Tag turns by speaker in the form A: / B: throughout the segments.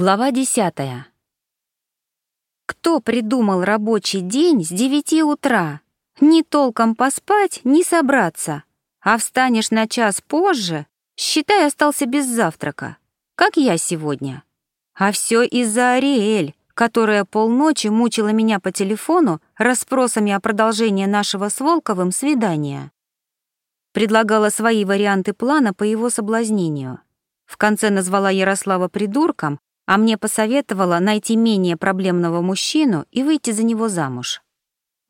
A: Глава десятая. Кто придумал рабочий день с девяти утра? Ни толком поспать, ни собраться. А встанешь на час позже, считай, остался без завтрака. Как я сегодня. А все из-за Ариэль, которая полночи мучила меня по телефону расспросами о продолжении нашего с Волковым свидания. Предлагала свои варианты плана по его соблазнению. В конце назвала Ярослава придурком, а мне посоветовала найти менее проблемного мужчину и выйти за него замуж.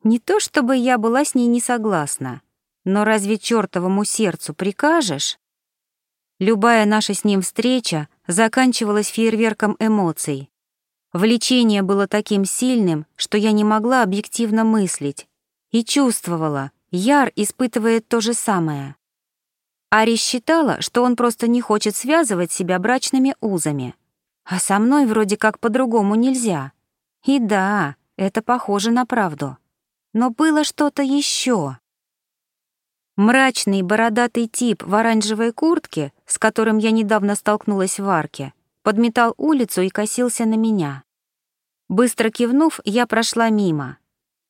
A: Не то чтобы я была с ней не согласна, но разве чертовому сердцу прикажешь? Любая наша с ним встреча заканчивалась фейерверком эмоций. Влечение было таким сильным, что я не могла объективно мыслить, и чувствовала, Яр испытывает то же самое. Ари считала, что он просто не хочет связывать себя брачными узами — а со мной вроде как по-другому нельзя. И да, это похоже на правду. Но было что-то еще. Мрачный бородатый тип в оранжевой куртке, с которым я недавно столкнулась в арке, подметал улицу и косился на меня. Быстро кивнув, я прошла мимо.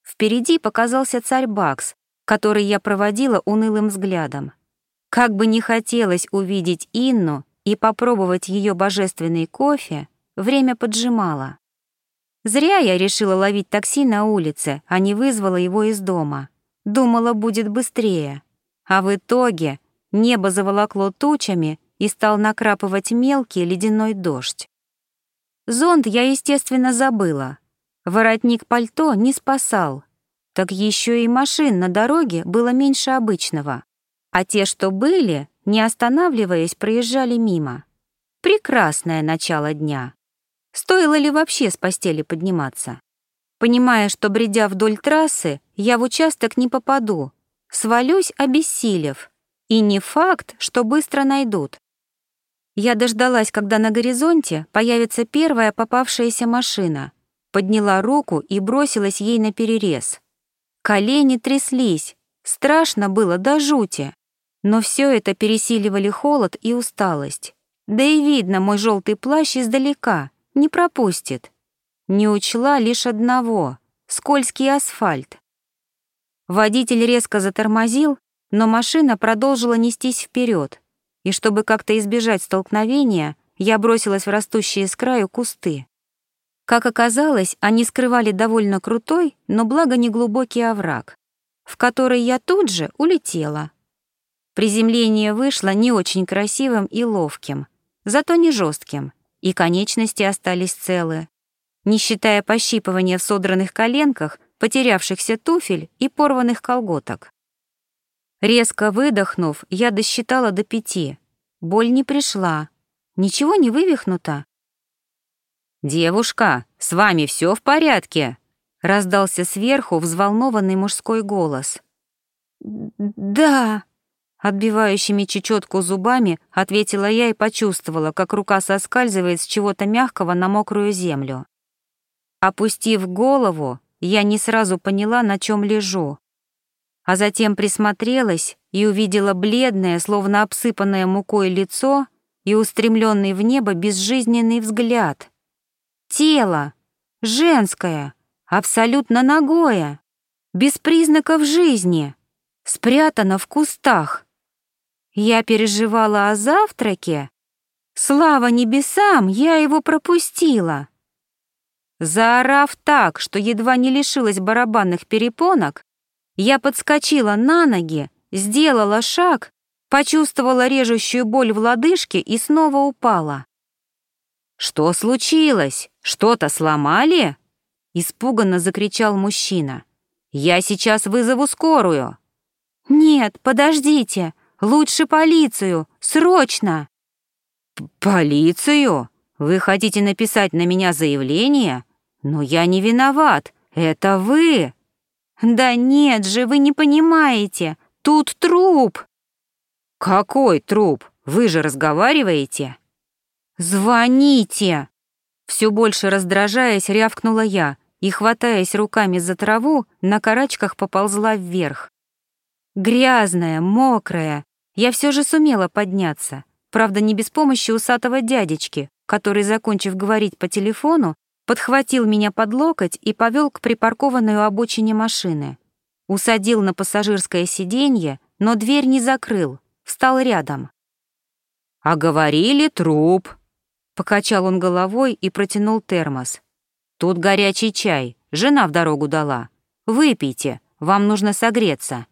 A: Впереди показался царь Бакс, который я проводила унылым взглядом. Как бы не хотелось увидеть Инну и попробовать ее божественный кофе, время поджимало. Зря я решила ловить такси на улице, а не вызвала его из дома. Думала, будет быстрее. А в итоге небо заволокло тучами и стал накрапывать мелкий ледяной дождь. Зонт я, естественно, забыла. Воротник пальто не спасал. Так еще и машин на дороге было меньше обычного. А те, что были, не останавливаясь, проезжали мимо. Прекрасное начало дня. Стоило ли вообще с постели подниматься? Понимая, что, бредя вдоль трассы, я в участок не попаду, свалюсь, обессилев. И не факт, что быстро найдут. Я дождалась, когда на горизонте появится первая попавшаяся машина, подняла руку и бросилась ей на перерез. Колени тряслись, страшно было до жути. Но все это пересиливали холод и усталость. Да и видно, мой желтый плащ издалека, не пропустит. Не учла лишь одного — скользкий асфальт. Водитель резко затормозил, но машина продолжила нестись вперед, и чтобы как-то избежать столкновения, я бросилась в растущие с краю кусты. Как оказалось, они скрывали довольно крутой, но благо неглубокий овраг, в который я тут же улетела. Приземление вышло не очень красивым и ловким, зато не жестким, и конечности остались целы, не считая пощипывания в содранных коленках, потерявшихся туфель и порванных колготок. Резко выдохнув, я досчитала до пяти. Боль не пришла. Ничего не вывихнуто. «Девушка, с вами все в порядке?» — раздался сверху взволнованный мужской голос. «Да», Отбивающими чечетку зубами ответила я и почувствовала, как рука соскальзывает с чего-то мягкого на мокрую землю. Опустив голову, я не сразу поняла, на чем лежу. А затем присмотрелась и увидела бледное, словно обсыпанное мукой лицо и устремленный в небо безжизненный взгляд. Тело, женское, абсолютно нагое, без признаков жизни, спрятано в кустах. Я переживала о завтраке. Слава небесам, я его пропустила. Заорав так, что едва не лишилась барабанных перепонок, я подскочила на ноги, сделала шаг, почувствовала режущую боль в лодыжке и снова упала. «Что случилось? Что-то сломали?» Испуганно закричал мужчина. «Я сейчас вызову скорую». «Нет, подождите, Лучше полицию! Срочно!» «Полицию? Вы хотите написать на меня заявление? Но я не виноват. Это вы!» «Да нет же, вы не понимаете. Тут труп!» «Какой труп? Вы же разговариваете?» «Звоните!» Все больше раздражаясь, рявкнула я и, хватаясь руками за траву, на карачках поползла вверх. Грязная, мокрая, я все же сумела подняться, правда, не без помощи усатого дядечки, который, закончив говорить по телефону, подхватил меня под локоть и повел к припаркованной у обочине машины. Усадил на пассажирское сиденье, но дверь не закрыл, встал рядом. «А говорили, труп», — покачал он головой и протянул термос. «Тут горячий чай, жена в дорогу дала. Выпейте, вам нужно согреться».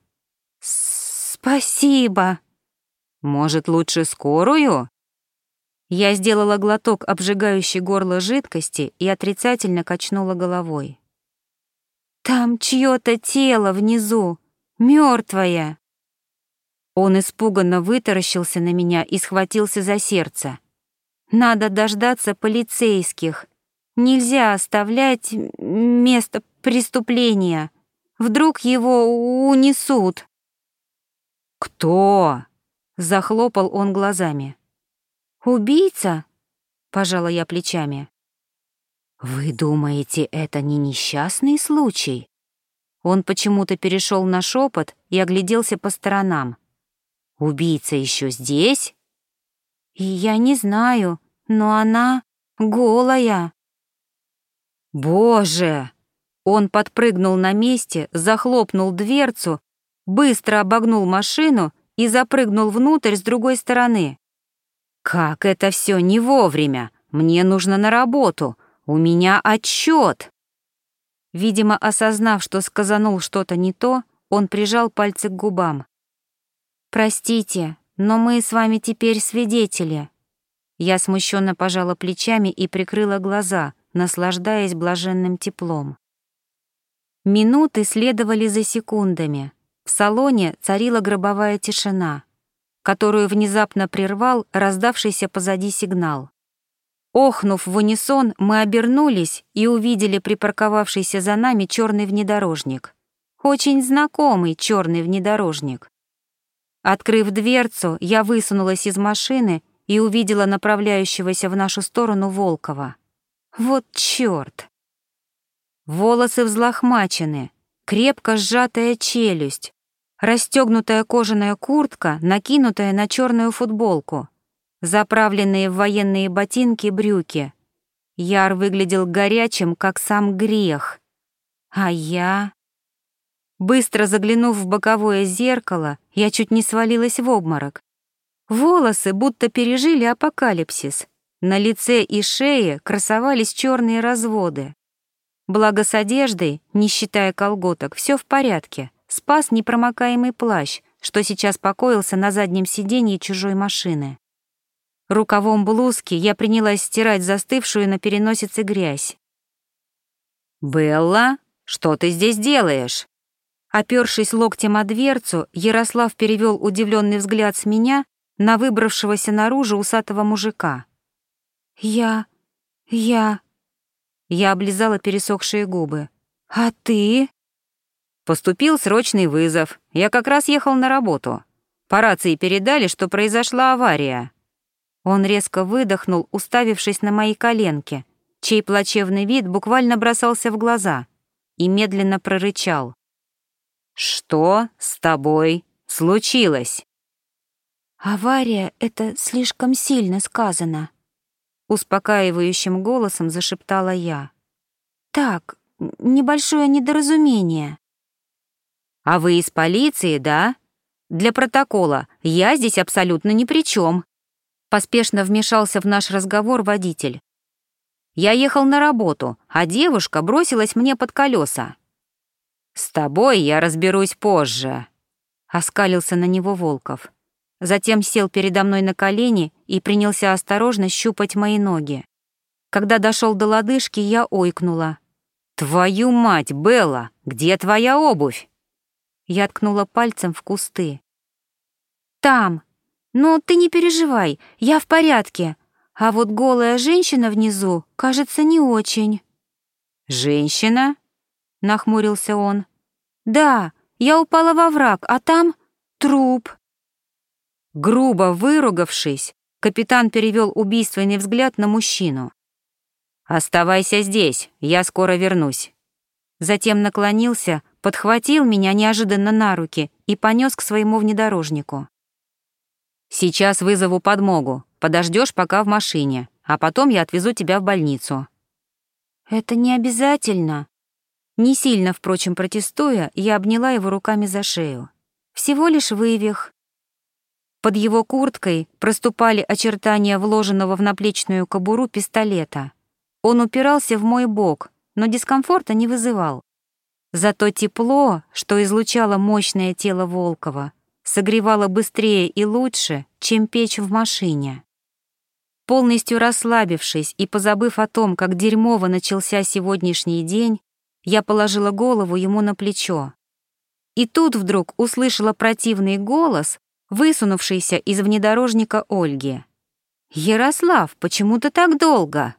A: «Спасибо». «Может, лучше скорую?» Я сделала глоток обжигающей горло жидкости и отрицательно качнула головой. «Там чьё-то тело внизу, мёртвое!» Он испуганно вытаращился на меня и схватился за сердце. «Надо дождаться полицейских. Нельзя оставлять место преступления. Вдруг его унесут».
B: «Кто?» — захлопал он глазами.
A: «Убийца?» — пожала я плечами.
B: «Вы думаете, это не несчастный случай?»
A: Он почему-то перешел на шепот и огляделся по сторонам.
B: «Убийца еще здесь?»
A: «Я не знаю, но она голая».
B: «Боже!» Он подпрыгнул на месте, захлопнул дверцу, быстро обогнул машину и запрыгнул внутрь с другой стороны. Как это все не вовремя? Мне нужно на работу. У меня отчет. Видимо, осознав, что сказанул что-то не то, он прижал пальцы к губам.
A: «Простите, но мы с вами теперь свидетели». Я смущенно пожала плечами и прикрыла глаза, наслаждаясь блаженным теплом. Минуты следовали за секундами. В салоне царила гробовая тишина которую внезапно прервал раздавшийся позади сигнал. Охнув в унисон, мы обернулись и увидели припарковавшийся за нами черный внедорожник. Очень знакомый черный внедорожник. Открыв дверцу, я высунулась из машины и увидела направляющегося в нашу сторону Волкова. Вот чёрт! Волосы взлохмачены, крепко сжатая челюсть, расстегнутая кожаная куртка, накинутая на черную футболку, заправленные в военные ботинки брюки. Яр выглядел горячим, как сам грех. А я... Быстро заглянув в боковое зеркало, я чуть не свалилась в обморок. Волосы будто пережили апокалипсис. На лице и шее красовались черные разводы. Благо с одеждой, не считая колготок, все в порядке — спас непромокаемый плащ, что сейчас покоился на заднем сиденье чужой машины. Рукавом блузки я принялась стирать застывшую на переносице грязь.
B: «Белла, что ты здесь делаешь?»
A: Опёршись локтем о дверцу, Ярослав перевёл удивлённый взгляд с меня на выбравшегося наружу усатого мужика. «Я... я...» Я облизала пересохшие губы. «А ты?»
B: Поступил срочный вызов. Я как раз ехал на работу. По рации передали, что произошла авария.
A: Он резко выдохнул, уставившись на мои коленки, чей плачевный вид буквально бросался в глаза, и медленно прорычал.
B: «Что с тобой случилось?»
A: «Авария — это слишком сильно сказано», — успокаивающим голосом зашептала я. «Так, небольшое недоразумение».
B: «А вы из полиции, да? Для протокола, я здесь абсолютно ни при чем. Поспешно вмешался в наш разговор водитель. Я ехал на работу, а девушка бросилась мне под колеса. «С тобой я разберусь позже», — оскалился на него Волков. Затем сел передо мной на колени и принялся осторожно щупать мои ноги. Когда дошел до лодыжки, я ойкнула. «Твою мать, Белла, где твоя обувь?» Я ткнула пальцем в кусты. «Там! Ну, ты не переживай, я в порядке. А вот голая женщина внизу, кажется, не очень». «Женщина?» — нахмурился он.
A: «Да, я упала во враг, а там труп».
B: Грубо выругавшись, капитан перевел убийственный взгляд на мужчину. «Оставайся здесь, я скоро вернусь».
A: Затем наклонился, подхватил меня неожиданно на руки и понес к своему внедорожнику.
B: «Сейчас вызову подмогу. Подождешь пока в машине. а потом я отвезу тебя в больницу».
A: «Это не обязательно». Не сильно, впрочем, протестуя, я обняла его руками за шею. Всего лишь вывих. Под его курткой проступали очертания вложенного в наплечную кобуру пистолета. Он упирался в мой бок, но дискомфорта не вызывал. Зато тепло, что излучало мощное тело Волкова, согревало быстрее и лучше, чем печь в машине. Полностью расслабившись и позабыв о том, как дерьмово начался сегодняшний день, я положила голову ему на плечо. И тут вдруг услышала противный голос, высунувшийся из внедорожника Ольги. «Ярослав, почему ты так долго?»